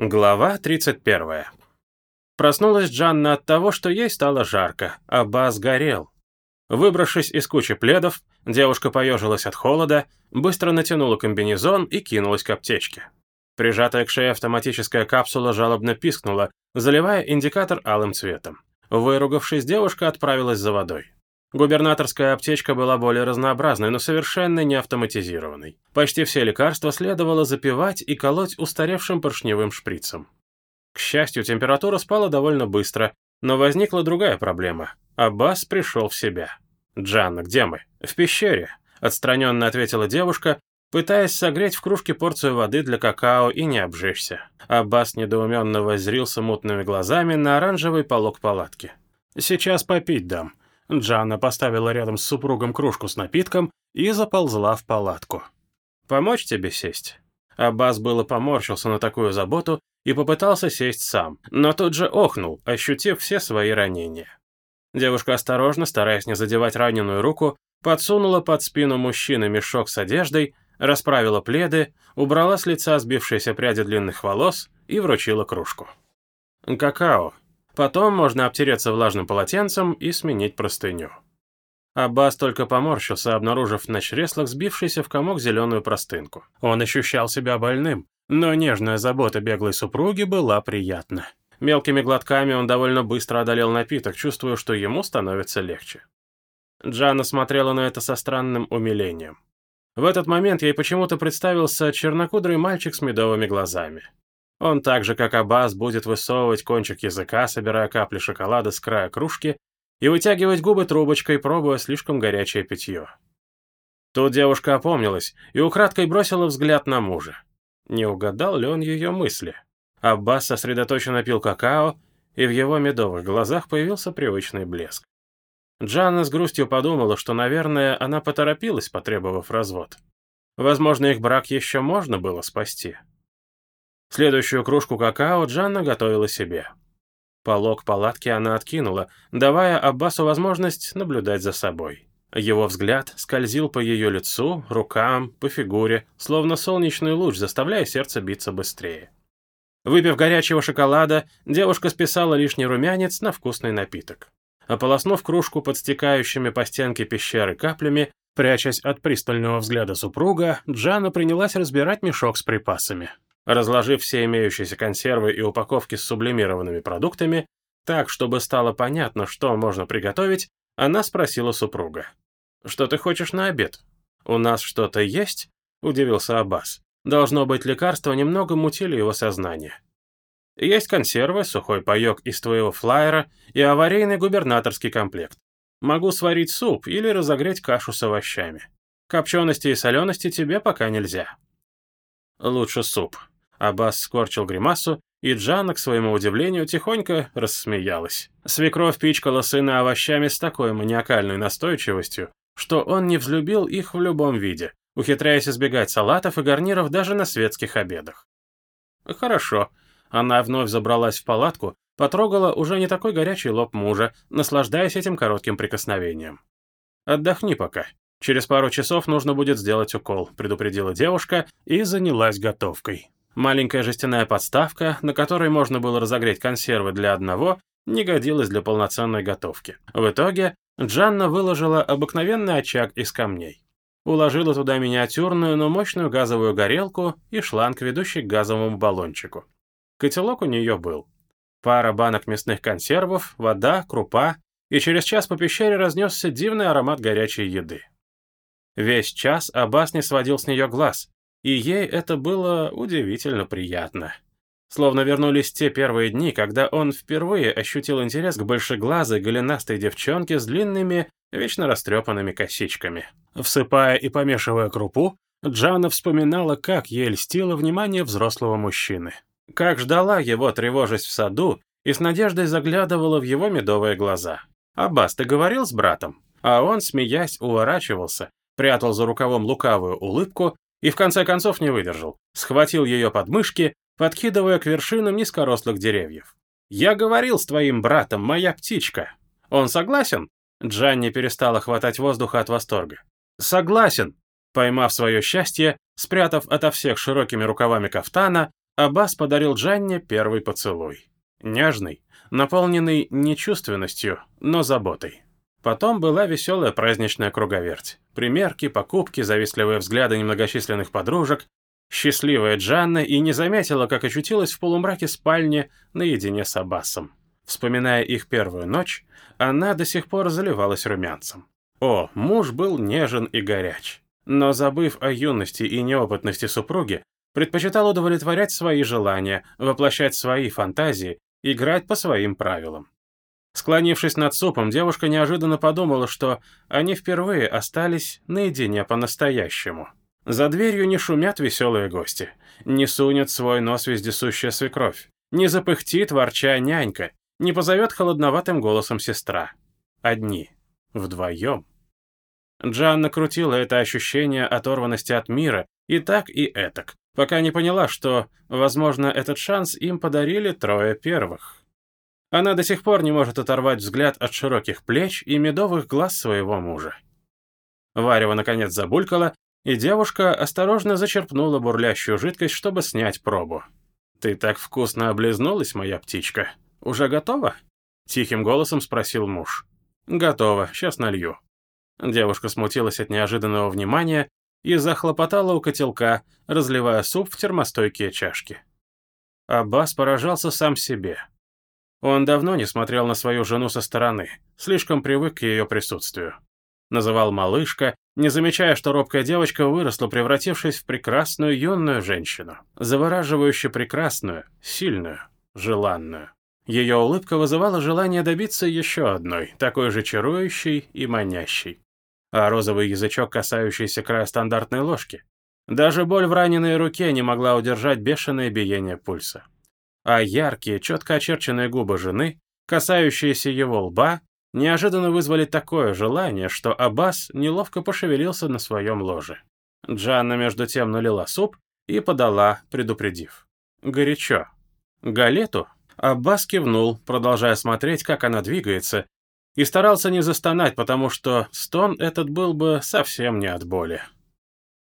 Глава 31. Проснулась Джанна от того, что ей стало жарко, а Бас горел. Выбравшись из кучи пледов, девушка поежилась от холода, быстро натянула комбинезон и кинулась к аптечке. Прижатая к шее автоматическая капсула жалобно пискнула, заливая индикатор алым цветом. Выругавшись, девушка отправилась за водой. Губернаторская аптечка была более разнообразной, но совершенно не автоматизированной. Почти все лекарства следовало запивать и колоть устаревшим поршневым шприцем. К счастью, температура спала довольно быстро, но возникла другая проблема. Аббас пришел в себя. «Джанна, где мы?» «В пещере», — отстраненно ответила девушка, пытаясь согреть в кружке порцию воды для какао и не обжечься. Аббас недоуменно воззрился мутными глазами на оранжевый полог палатки. «Сейчас попить дам», Джанна поставила рядом с супругом кружку с напитком и заползла в палатку. «Помочь тебе сесть?» Аббас было поморщился на такую заботу и попытался сесть сам, но тут же охнул, ощутив все свои ранения. Девушка осторожно, стараясь не задевать раненую руку, подсунула под спину мужчины мешок с одеждой, расправила пледы, убрала с лица сбившиеся пряди длинных волос и вручила кружку. «Какао», Потом можно обтереться влажным полотенцем и сменить простыню. Аббас только поморщился, обнаружив на чреслах сбившийся в комок зеленую простынку. Он ощущал себя больным, но нежная забота беглой супруги была приятна. Мелкими глотками он довольно быстро одолел напиток, чувствуя, что ему становится легче. Джана смотрела на это со странным умилением. В этот момент ей почему-то представился чернокудрый мальчик с медовыми глазами. Он так же, как Аббас, будет высовывать кончик языка, собирая капли шоколада с края кружки, и вытягивать губы трубочкой, пробуя слишком горячее питье. Тут девушка опомнилась и украдкой бросила взгляд на мужа. Не угадал ли он ее мысли? Аббас сосредоточенно пил какао, и в его медовых глазах появился привычный блеск. Джанна с грустью подумала, что, наверное, она поторопилась, потребовав развод. Возможно, их брак еще можно было спасти. Следующую кружку какао Джанна готовила себе. Полог палатки она откинула, давая Аббасу возможность наблюдать за собой. Его взгляд скользил по ее лицу, рукам, по фигуре, словно солнечный луч, заставляя сердце биться быстрее. Выпив горячего шоколада, девушка списала лишний румянец на вкусный напиток. Ополоснув кружку под стекающими по стенке пещеры каплями, прячась от пристального взгляда супруга, Джана принялась разбирать мешок с припасами. Разложив все имеющиеся консервы и упаковки с сублимированными продуктами, так, чтобы стало понятно, что можно приготовить, она спросила супруга. «Что ты хочешь на обед? У нас что-то есть?» – удивился Аббас. Должно быть, лекарства немного мутили его сознание. Есть консервы, сухой паек из твоего флайера и аварийный губернаторский комплект. Могу сварить суп или разогреть кашу с овощами. Копчености и солености тебе пока нельзя. Лучше суп. Аббас скорчил гримасу, и Джанна, к своему удивлению, тихонько рассмеялась. Свекровь пичкала сына овощами с такой маниакальной настойчивостью, что он не взлюбил их в любом виде, ухитряясь избегать салатов и гарниров даже на светских обедах. «Хорошо». Она вновь забралась в палатку, потрогала уже не такой горячий лоб мужа, наслаждаясь этим коротким прикосновением. «Отдохни пока. Через пару часов нужно будет сделать укол», предупредила девушка и занялась готовкой. Маленькая жестяная подставка, на которой можно было разогреть консервы для одного, не годилась для полноценной готовки. В итоге Джанна выложила обыкновенный очаг из камней. Уложила туда миниатюрную, но мощную газовую горелку и шланг, ведущий к газовому баллончику. Котелок у нее был. Пара банок мясных консервов, вода, крупа, и через час по пещере разнесся дивный аромат горячей еды. Весь час Аббас не сводил с нее глаз, и ей это было удивительно приятно. Словно вернулись те первые дни, когда он впервые ощутил интерес к большеглазой голенастой девчонке с длинными, вечно растрепанными косичками. Всыпая и помешивая крупу, Джана вспоминала, как ей льстило внимание взрослого мужчины. Как ждала его, тревожась в саду, и с надеждой заглядывала в его медовые глаза. «Аббас, ты говорил с братом?» А он, смеясь, уворачивался, прятал за рукавом лукавую улыбку и в конце концов не выдержал. Схватил ее под мышки, подкидывая к вершинам низкорослых деревьев. «Я говорил с твоим братом, моя птичка. Он согласен?» Джанни перестала хватать воздуха от восторга. «Согласен!» Поймав свое счастье, спрятав ото всех широкими рукавами кафтана, Аббас подарил Джанне первый поцелуй. Нежный, наполненный не чувственностью, но заботой. Потом была веселая праздничная круговерть. Примерки, покупки, завистливые взгляды немногочисленных подружек. Счастливая Джанна и не заметила, как очутилась в полумраке спальни наедине с Аббасом. Вспоминая их первую ночь, она до сих пор заливалась румянцем. О, муж был нежен и горяч. Но забыв о юности и неопытности супруги, предпочитал удовлетворять свои желания, воплощать свои фантазии, играть по своим правилам. Склонившись над супом, девушка неожиданно подумала, что они впервые остались наедине по-настоящему. За дверью не шумят веселые гости, не сунет свой нос вездесущая свекровь, не запыхтит ворча нянька, не позовет холодноватым голосом сестра. Одни. Вдвоем. Джанна крутила это ощущение оторванности от мира и так, и этак, пока не поняла, что, возможно, этот шанс им подарили трое первых. Она до сих пор не может оторвать взгляд от широких плеч и медовых глаз своего мужа. Варева, наконец, забулькала, и девушка осторожно зачерпнула бурлящую жидкость, чтобы снять пробу. «Ты так вкусно облизнулась, моя птичка. Уже готова?» Тихим голосом спросил муж. «Готово, сейчас налью». Девушка смутилась от неожиданного внимания и захлопотала у котелка, разливая суп в термостойкие чашки. Аббас поражался сам себе. Он давно не смотрел на свою жену со стороны, слишком привык к ее присутствию. Называл малышка, не замечая, что робкая девочка выросла, превратившись в прекрасную юную женщину. Завораживающе прекрасную, сильную, желанную. Ее улыбка вызывала желание добиться еще одной, такой же чарующей и манящей. А розовый язычок, касающийся края стандартной ложки. Даже боль в раненой руке не могла удержать бешеное биение пульса а яркие, четко очерченные губы жены, касающиеся его лба, неожиданно вызвали такое желание, что Аббас неловко пошевелился на своем ложе. Джанна между тем налила суп и подала, предупредив. «Горячо». «Галету?» Аббас кивнул, продолжая смотреть, как она двигается, и старался не застонать, потому что стон этот был бы совсем не от боли.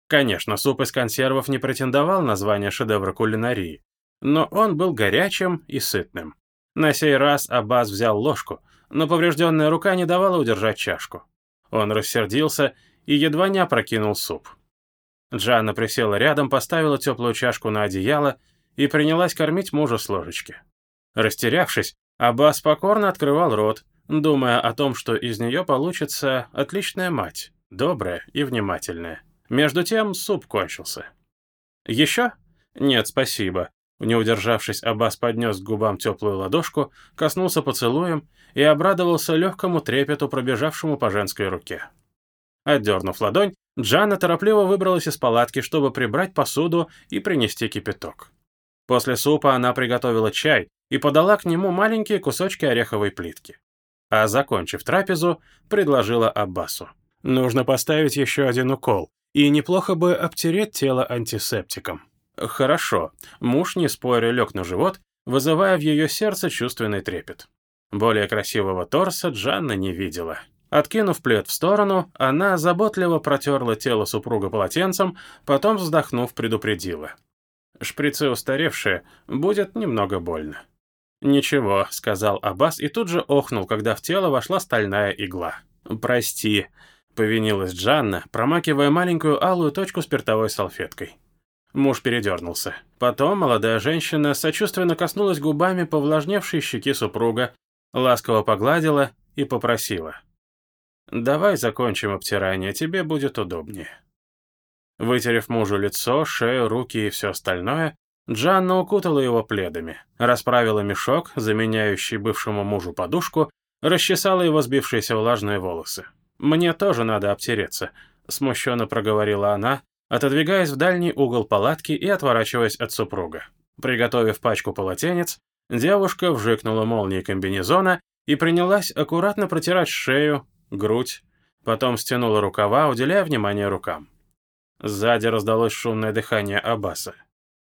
Конечно, суп из консервов не претендовал на звание шедевра кулинарии, но он был горячим и сытным. На сей раз Аббас взял ложку, но поврежденная рука не давала удержать чашку. Он рассердился и едва не опрокинул суп. Джанна присела рядом, поставила теплую чашку на одеяло и принялась кормить мужа с ложечки. Растерявшись, Аббас покорно открывал рот, думая о том, что из нее получится отличная мать, добрая и внимательная. Между тем суп кончился. «Еще?» «Нет, спасибо», не удержавшись, Аббас поднес к губам теплую ладошку, коснулся поцелуем и обрадовался легкому трепету, пробежавшему по женской руке. Отдернув ладонь, Джанна торопливо выбралась из палатки, чтобы прибрать посуду и принести кипяток. После супа она приготовила чай и подала к нему маленькие кусочки ореховой плитки. А закончив трапезу, предложила Аббасу. «Нужно поставить еще один укол, и неплохо бы обтереть тело антисептиком». Хорошо. Муж, не споря, лег на живот, вызывая в ее сердце чувственный трепет. Более красивого торса Джанна не видела. Откинув плед в сторону, она заботливо протерла тело супруга полотенцем, потом, вздохнув, предупредила. «Шприцы устаревшие, будет немного больно». «Ничего», — сказал Аббас и тут же охнул, когда в тело вошла стальная игла. «Прости», — повинилась Джанна, промакивая маленькую алую точку спиртовой салфеткой. Муж передернулся. Потом молодая женщина сочувственно коснулась губами повлажневшей щеки супруга, ласково погладила и попросила. «Давай закончим обтирание, тебе будет удобнее». Вытерев мужу лицо, шею, руки и все остальное, Джанна укутала его пледами, расправила мешок, заменяющий бывшему мужу подушку, расчесала его сбившиеся влажные волосы. «Мне тоже надо обтереться», — смущенно проговорила она, отодвигаясь в дальний угол палатки и отворачиваясь от супруга. Приготовив пачку полотенец, девушка вжикнула молнии комбинезона и принялась аккуратно протирать шею, грудь, потом стянула рукава, уделяя внимание рукам. Сзади раздалось шумное дыхание Аббаса.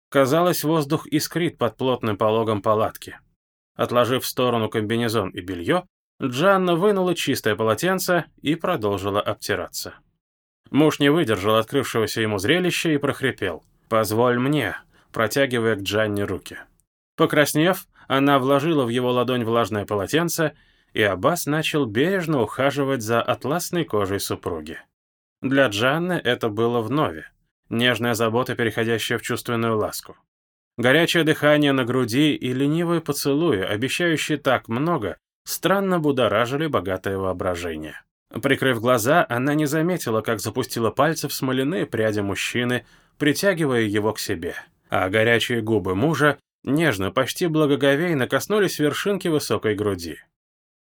Казалось, воздух искрит под плотным пологом палатки. Отложив в сторону комбинезон и белье, Джанна вынула чистое полотенце и продолжила обтираться. Муж не выдержал открывшегося ему зрелища и прохрипел. «Позволь мне. протягивая к Джанне руки. Покраснев, она вложила в его ладонь влажное полотенце, и Аббас начал бережно ухаживать за атласной кожей супруги. Для Джанны это было вновь. Нежная забота, переходящая в чувственную ласку. Горячее дыхание на груди и ленивые поцелуи, обещающие так много, странно будоражили богатое воображение. Прикрыв глаза, она не заметила, как запустила пальцы в смоляные пряди мужчины, притягивая его к себе. А горячие губы мужа нежно, почти благоговейно коснулись вершинки высокой груди.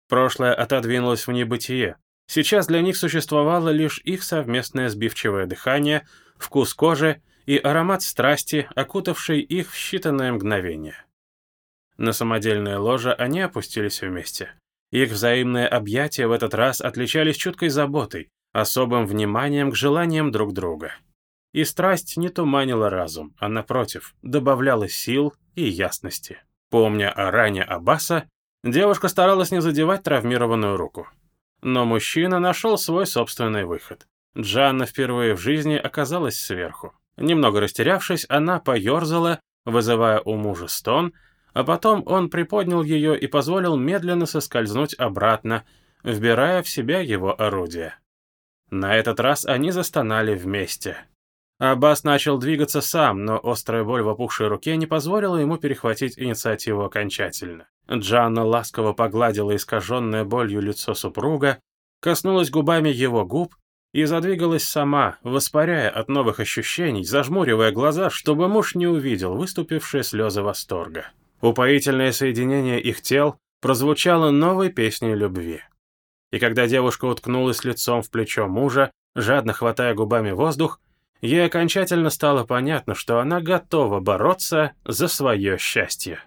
Прошлое отодвинулось в небытие. Сейчас для них существовало лишь их совместное сбивчивое дыхание, вкус кожи и аромат страсти, окутавший их в считанное мгновение. На самодельное ложе они опустились вместе. Их взаимные объятия в этот раз отличались чуткой заботой, особым вниманием к желаниям друг друга. И страсть не туманила разум, а, напротив, добавляла сил и ясности. Помня о ране Аббаса, девушка старалась не задевать травмированную руку. Но мужчина нашел свой собственный выход. Джанна впервые в жизни оказалась сверху. Немного растерявшись, она поерзала, вызывая у мужа стон, а потом он приподнял ее и позволил медленно соскользнуть обратно, вбирая в себя его орудие. На этот раз они застонали вместе. Аббас начал двигаться сам, но острая боль в опухшей руке не позволила ему перехватить инициативу окончательно. Джанна ласково погладила искаженное болью лицо супруга, коснулась губами его губ и задвигалась сама, воспаряя от новых ощущений, зажмуривая глаза, чтобы муж не увидел выступившие слезы восторга. Упоительное соединение их тел прозвучало новой песней любви. И когда девушка уткнулась лицом в плечо мужа, жадно хватая губами воздух, ей окончательно стало понятно, что она готова бороться за свое счастье.